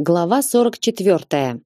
Глава 44.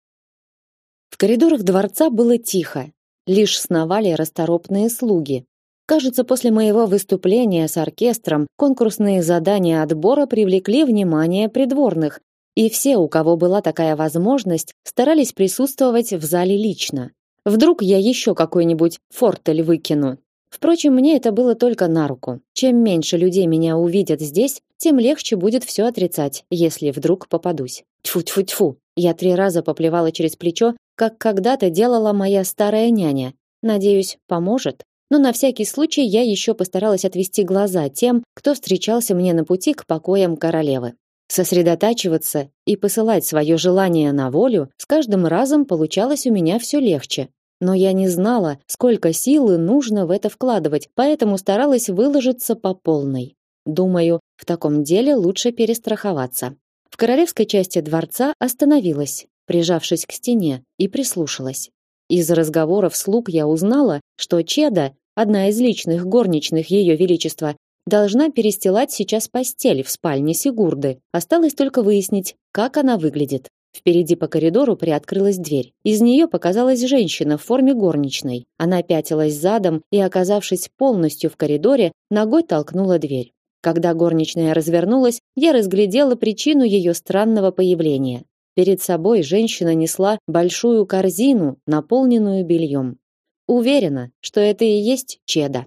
В коридорах дворца было тихо. Лишь сновали расторопные слуги. Кажется, после моего выступления с оркестром конкурсные задания отбора привлекли внимание придворных, и все, у кого была такая возможность, старались присутствовать в зале лично. Вдруг я еще какой-нибудь фортель выкину. Впрочем, мне это было только на руку. Чем меньше людей меня увидят здесь, тем легче будет все отрицать, если вдруг попадусь. Тьфу-тьфу-тьфу. Я три раза поплевала через плечо, как когда-то делала моя старая няня. Надеюсь, поможет. Но на всякий случай я еще постаралась отвести глаза тем, кто встречался мне на пути к покоям королевы. Сосредотачиваться и посылать свое желание на волю с каждым разом получалось у меня все легче но я не знала, сколько силы нужно в это вкладывать, поэтому старалась выложиться по полной. Думаю, в таком деле лучше перестраховаться. В королевской части дворца остановилась, прижавшись к стене, и прислушалась. Из разговоров слуг я узнала, что Чеда, одна из личных горничных ее величества, должна перестилать сейчас постель в спальне Сигурды. Осталось только выяснить, как она выглядит. Впереди по коридору приоткрылась дверь. Из нее показалась женщина в форме горничной. Она пятилась задом и, оказавшись полностью в коридоре, ногой толкнула дверь. Когда горничная развернулась, я разглядела причину ее странного появления. Перед собой женщина несла большую корзину, наполненную бельем. Уверена, что это и есть Чеда.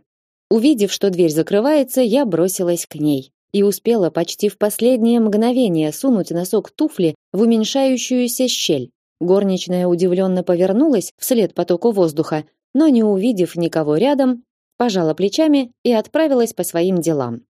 Увидев, что дверь закрывается, я бросилась к ней и успела почти в последнее мгновение сунуть носок туфли в уменьшающуюся щель. Горничная удивленно повернулась вслед потоку воздуха, но не увидев никого рядом, пожала плечами и отправилась по своим делам.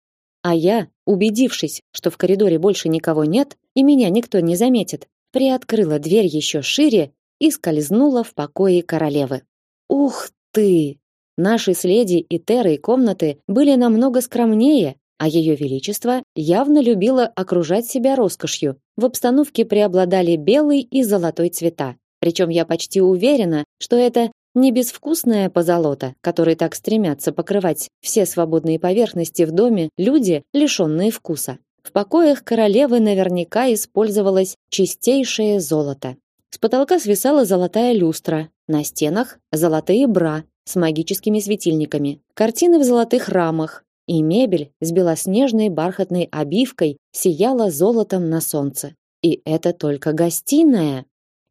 А я, убедившись, что в коридоре больше никого нет и меня никто не заметит, приоткрыла дверь еще шире и скользнула в покои королевы. Ух ты! Наши с леди и Терой комнаты были намного скромнее, а ее величество явно любило окружать себя роскошью. В обстановке преобладали белый и золотой цвета. Причем я почти уверена, что это не безвкусная позолота, которой так стремятся покрывать все свободные поверхности в доме люди, лишенные вкуса. В покоях королевы наверняка использовалось чистейшее золото. С потолка свисала золотая люстра, на стенах золотые бра с магическими светильниками, картины в золотых рамах, и мебель с белоснежной бархатной обивкой сияла золотом на солнце. И это только гостиная.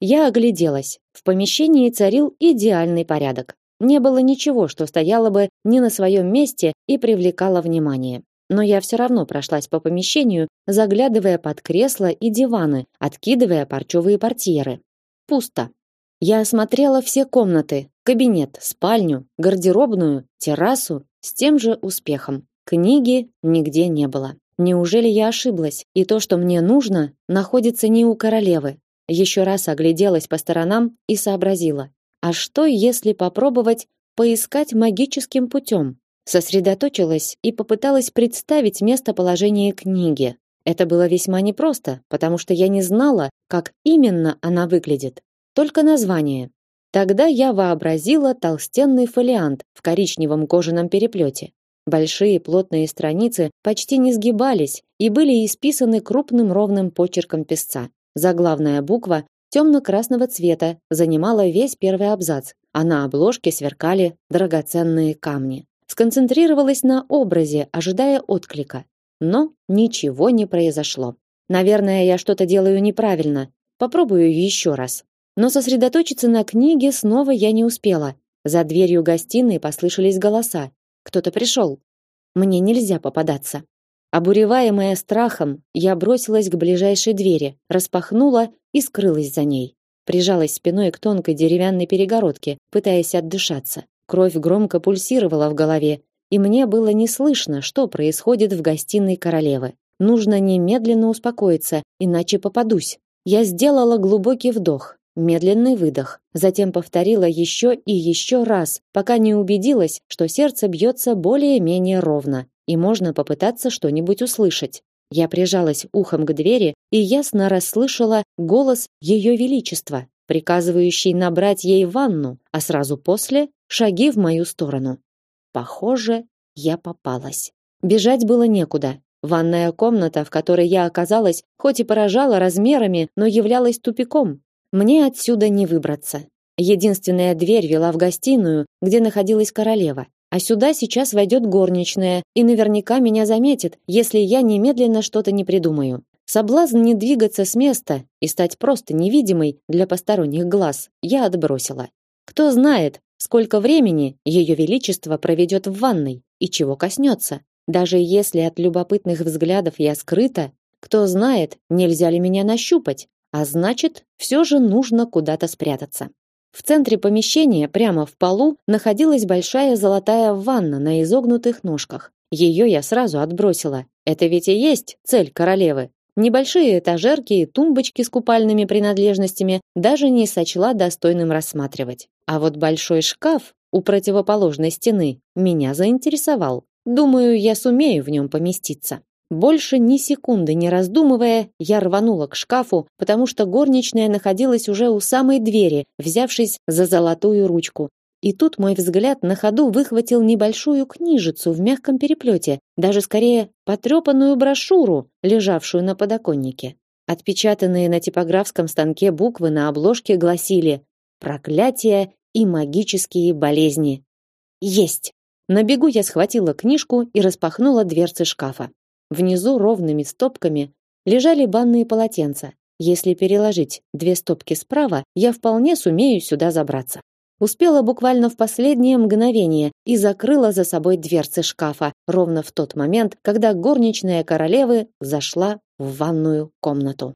Я огляделась. В помещении царил идеальный порядок. Не было ничего, что стояло бы не на своем месте и привлекало внимание. Но я все равно прошлась по помещению, заглядывая под кресла и диваны, откидывая парчевые портьеры. Пусто. Я осмотрела все комнаты: кабинет, спальню, гардеробную, террасу с тем же успехом. Книги нигде не было. Неужели я ошиблась, и то, что мне нужно, находится не у королевы? Еще раз огляделась по сторонам и сообразила: а что, если попробовать поискать магическим путем? Сосредоточилась и попыталась представить местоположение книги. Это было весьма непросто, потому что я не знала, как именно она выглядит. Только название. Тогда я вообразила толстенный фолиант в коричневом кожаном переплете. Большие плотные страницы почти не сгибались и были исписаны крупным ровным почерком писца. Заглавная буква темно-красного цвета занимала весь первый абзац, а на обложке сверкали драгоценные камни. Сконцентрировалась на образе, ожидая отклика. Но ничего не произошло. Наверное, я что-то делаю неправильно. Попробую еще раз. Но сосредоточиться на книге снова я не успела. За дверью гостиной послышались голоса. Кто-то пришел. Мне нельзя попадаться. Обуреваемая страхом, я бросилась к ближайшей двери, распахнула и скрылась за ней. Прижалась спиной к тонкой деревянной перегородке, пытаясь отдышаться. Кровь громко пульсировала в голове, и мне было не слышно, что происходит в гостиной королевы. Нужно немедленно успокоиться, иначе попадусь. Я сделала глубокий вдох, Медленный выдох. Затем повторила еще и еще раз, пока не убедилась, что сердце бьется более-менее ровно, и можно попытаться что-нибудь услышать. Я прижалась ухом к двери и ясно расслышала голос Ее Величества, приказывающий набрать ей ванну, а сразу после шаги в мою сторону. Похоже, я попалась. Бежать было некуда. Ванная комната, в которой я оказалась, хоть и поражала размерами, но являлась тупиком. Мне отсюда не выбраться. Единственная дверь вела в гостиную, где находилась королева. А сюда сейчас войдет горничная и наверняка меня заметит, если я немедленно что-то не придумаю. Соблазн не двигаться с места и стать просто невидимой для посторонних глаз я отбросила. Кто знает, сколько времени ее величество проведет в ванной и чего коснется. Даже если от любопытных взглядов я скрыта, кто знает, нельзя ли меня нащупать, а значит, все же нужно куда-то спрятаться. В центре помещения, прямо в полу, находилась большая золотая ванна на изогнутых ножках. Ее я сразу отбросила. Это ведь и есть цель королевы. Небольшие этажерки и тумбочки с купальными принадлежностями даже не сочла достойным рассматривать. А вот большой шкаф у противоположной стены меня заинтересовал. Думаю, я сумею в нем поместиться. Больше ни секунды не раздумывая, я рванула к шкафу, потому что горничная находилась уже у самой двери, взявшись за золотую ручку. И тут мой взгляд на ходу выхватил небольшую книжицу в мягком переплете, даже скорее потрепанную брошюру, лежавшую на подоконнике. Отпечатанные на типографском станке буквы на обложке гласили «Проклятие и магические болезни». Есть! На бегу я схватила книжку и распахнула дверцы шкафа. Внизу ровными стопками лежали банные полотенца. Если переложить две стопки справа, я вполне сумею сюда забраться. Успела буквально в последнее мгновение и закрыла за собой дверцы шкафа, ровно в тот момент, когда горничная королевы зашла в ванную комнату.